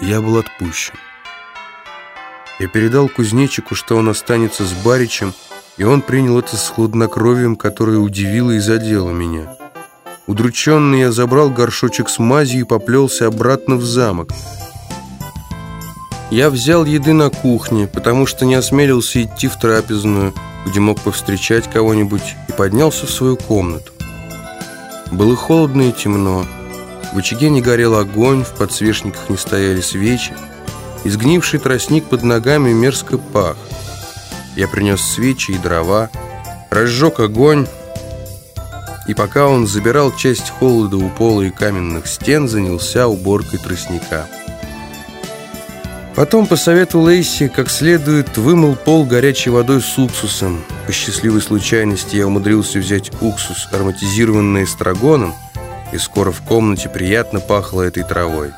я был отпущен. Я передал кузнечику, что он останется с Баричем, и он принял это с хладнокровием, которое удивило и задело меня. Удрученный я забрал горшочек с мазью и поплелся обратно в замок. Я взял еды на кухне, потому что не осмелился идти в трапезную, где мог повстречать кого-нибудь, и поднялся в свою комнату. Было холодно и темно. В очаге не горел огонь, в подсвечниках не стояли свечи. Изгнивший тростник под ногами мерзко пах. Я принес свечи и дрова, разжег огонь, и пока он забирал часть холода у пола и каменных стен, занялся уборкой тростника. Потом, по совету Лейси, как следует вымыл пол горячей водой с уксусом. По счастливой случайности я умудрился взять уксус, ароматизированный эстрагоном, и скоро в комнате приятно пахло этой травой.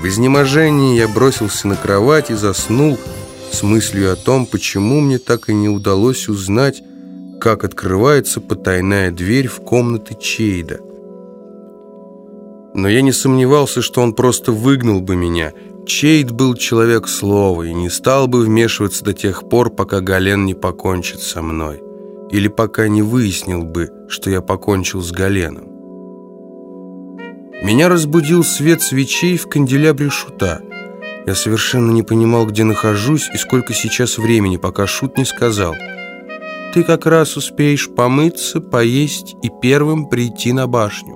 В изнеможении я бросился на кровать и заснул, с мыслью о том, почему мне так и не удалось узнать, как открывается потайная дверь в комнаты Чейда. Но я не сомневался, что он просто выгнал бы меня. Чейд был человек слова и не стал бы вмешиваться до тех пор, пока Гален не покончит со мной. Или пока не выяснил бы, что я покончил с Галеном. Меня разбудил свет свечей в канделябре шута – я совершенно не понимал, где нахожусь и сколько сейчас времени, пока Шут не сказал. «Ты как раз успеешь помыться, поесть и первым прийти на башню».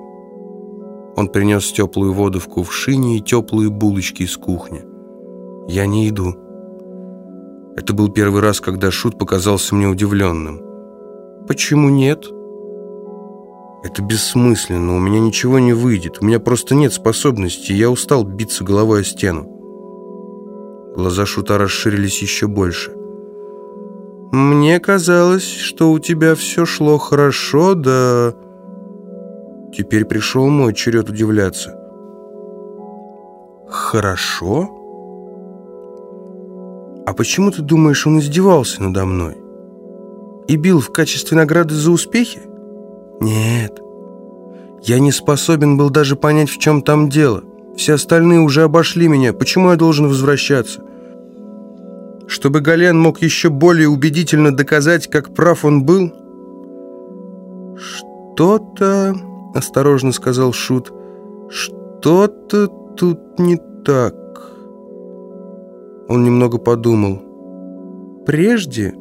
Он принес теплую воду в кувшине и теплые булочки из кухни. «Я не иду». Это был первый раз, когда Шут показался мне удивленным. «Почему нет?» «Это бессмысленно, у меня ничего не выйдет, у меня просто нет способности, я устал биться головой о стену». Глаза Шута расширились еще больше. «Мне казалось, что у тебя все шло хорошо, да...» Теперь пришел мой черед удивляться. «Хорошо? А почему ты думаешь, он издевался надо мной? И бил в качестве награды за успехи? Нет. Я не способен был даже понять, в чем там дело». Все остальные уже обошли меня. Почему я должен возвращаться? Чтобы Гален мог еще более убедительно доказать, как прав он был? «Что-то...» — осторожно сказал Шут. «Что-то тут не так». Он немного подумал. «Прежде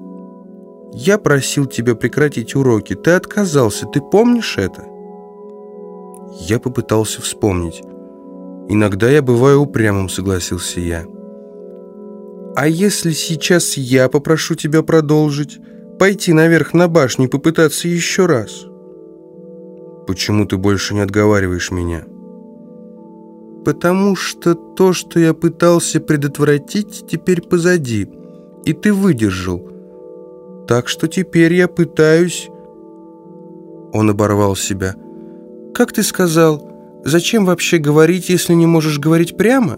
я просил тебя прекратить уроки. Ты отказался. Ты помнишь это?» Я попытался вспомнить. «Иногда я бываю упрямым», — согласился я. «А если сейчас я попрошу тебя продолжить? Пойти наверх на башню и попытаться еще раз?» «Почему ты больше не отговариваешь меня?» «Потому что то, что я пытался предотвратить, теперь позади, и ты выдержал. Так что теперь я пытаюсь...» Он оборвал себя. «Как ты сказал?» Зачем вообще говорить, если не можешь говорить прямо?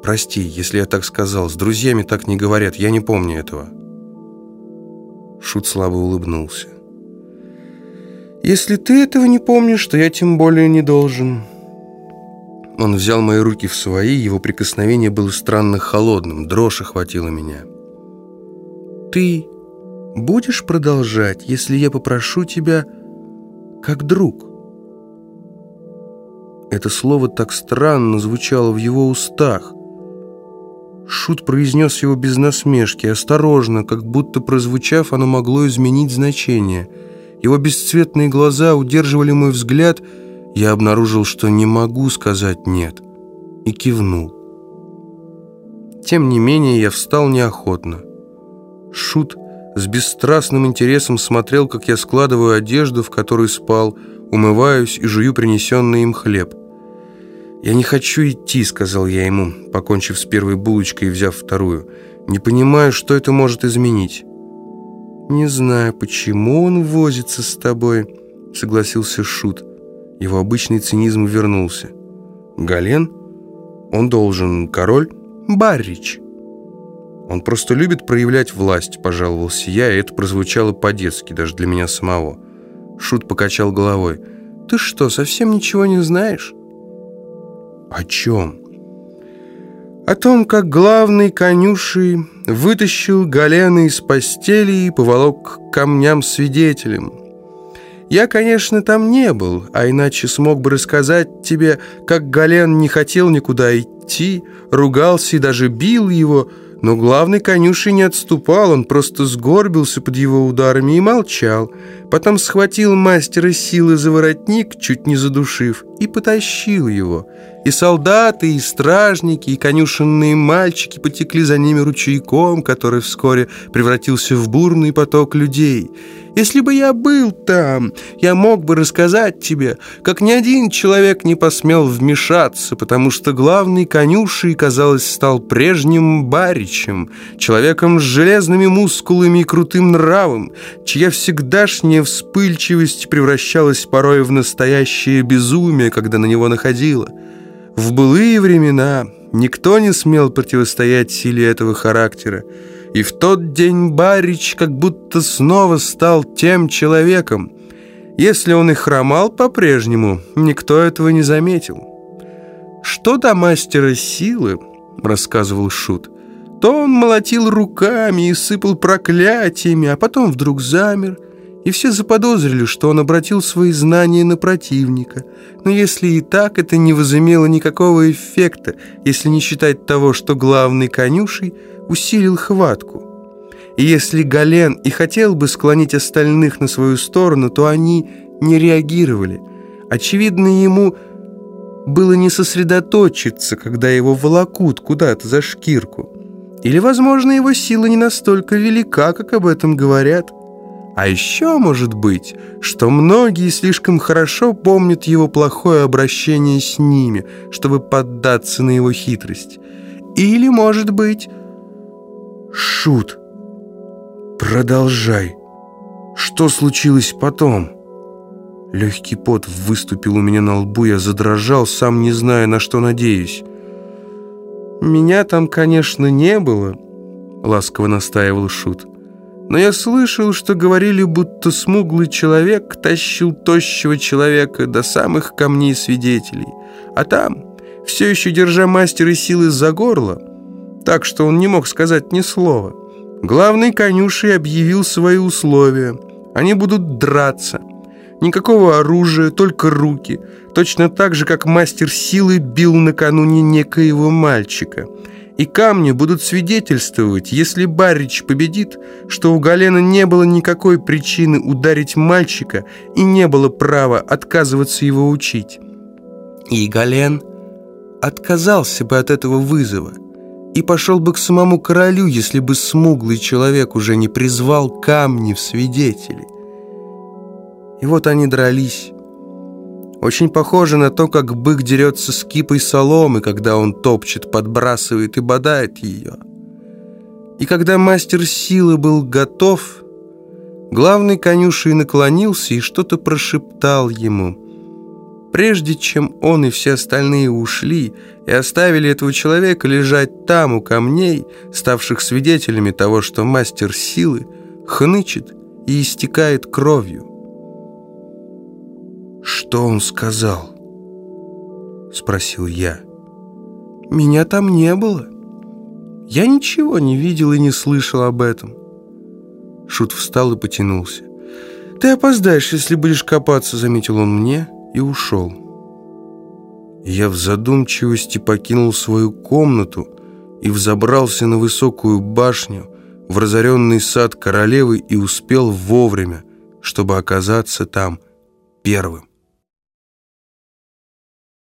Прости, если я так сказал. С друзьями так не говорят. Я не помню этого. Шут слабо улыбнулся. Если ты этого не помнишь, то я тем более не должен. Он взял мои руки в свои, его прикосновение было странно холодным, дрожь охватила меня. Ты будешь продолжать, если я попрошу тебя как друг? Это слово так странно звучало в его устах. Шут произнес его без насмешки, осторожно, как будто прозвучав, оно могло изменить значение. Его бесцветные глаза удерживали мой взгляд, я обнаружил, что не могу сказать «нет», и кивнул. Тем не менее, я встал неохотно. Шут с бесстрастным интересом смотрел, как я складываю одежду, в которой спал, умываюсь и жую принесенный им хлеб. «Я не хочу идти», — сказал я ему, покончив с первой булочкой и взяв вторую. «Не понимаю, что это может изменить». «Не знаю, почему он возится с тобой», — согласился Шут. Его обычный цинизм вернулся. «Гален? Он должен король? Баррич». «Он просто любит проявлять власть», — пожаловался я, и это прозвучало по-детски, даже для меня самого. Шут покачал головой. «Ты что, совсем ничего не знаешь?» «О чем?» о том, как главный конюший вытащил Галена из постели и поволок к камням свидетелем. Я, конечно, там не был, а иначе смог бы рассказать тебе, как Гален не хотел никуда идти, ругался и даже бил его, но главный конюший не отступал, он просто сгорбился под его ударами и молчал. Потом схватил мастера силы за воротник, чуть не задушив, и потащил его. И солдаты, и стражники, и конюшенные мальчики потекли за ними ручейком, который вскоре превратился в бурный поток людей. Если бы я был там, я мог бы рассказать тебе, как ни один человек не посмел вмешаться, потому что главный конюшей, казалось, стал прежним баричем, человеком с железными мускулами и крутым нравом, чья всегдашняя вспыльчивость превращалась порой в настоящее безумие, когда на него находила. В былые времена никто не смел противостоять силе этого характера, и в тот день Барич как будто снова стал тем человеком. Если он и хромал по-прежнему, никто этого не заметил. «Что до мастера силы?» — рассказывал Шут. «То он молотил руками и сыпал проклятиями, а потом вдруг замер» и все заподозрили, что он обратил свои знания на противника. Но если и так, это не возымело никакого эффекта, если не считать того, что главный конюшей усилил хватку. И если Гален и хотел бы склонить остальных на свою сторону, то они не реагировали. Очевидно, ему было не сосредоточиться, когда его волокут куда-то за шкирку. Или, возможно, его сила не настолько велика, как об этом говорят. А еще может быть, что многие слишком хорошо помнят его плохое обращение с ними, чтобы поддаться на его хитрость. Или, может быть... Шут, продолжай. Что случилось потом? Легкий пот выступил у меня на лбу, я задрожал, сам не зная, на что надеюсь. «Меня там, конечно, не было», — ласково настаивал Шут. Но я слышал, что говорили, будто смуглый человек тащил тощего человека до самых камней свидетелей. А там, все еще держа мастера силы за горло, так что он не мог сказать ни слова, главный конюшей объявил свои условия. Они будут драться. Никакого оружия, только руки. Точно так же, как мастер силы бил накануне некоего мальчика – и камни будут свидетельствовать, если Баррич победит, что у Галена не было никакой причины ударить мальчика и не было права отказываться его учить. И Гален отказался бы от этого вызова и пошел бы к самому королю, если бы смуглый человек уже не призвал камни в свидетели. И вот они дрались. Очень похоже на то, как бык дерется с кипой соломы, когда он топчет, подбрасывает и бодает ее. И когда мастер силы был готов, главный конюшей наклонился и что-то прошептал ему. Прежде чем он и все остальные ушли и оставили этого человека лежать там, у камней, ставших свидетелями того, что мастер силы хнычет и истекает кровью. «Что он сказал?» Спросил я. «Меня там не было. Я ничего не видел и не слышал об этом». Шут встал и потянулся. «Ты опоздаешь, если будешь копаться», — заметил он мне и ушел. Я в задумчивости покинул свою комнату и взобрался на высокую башню в разоренный сад королевы и успел вовремя, чтобы оказаться там первым.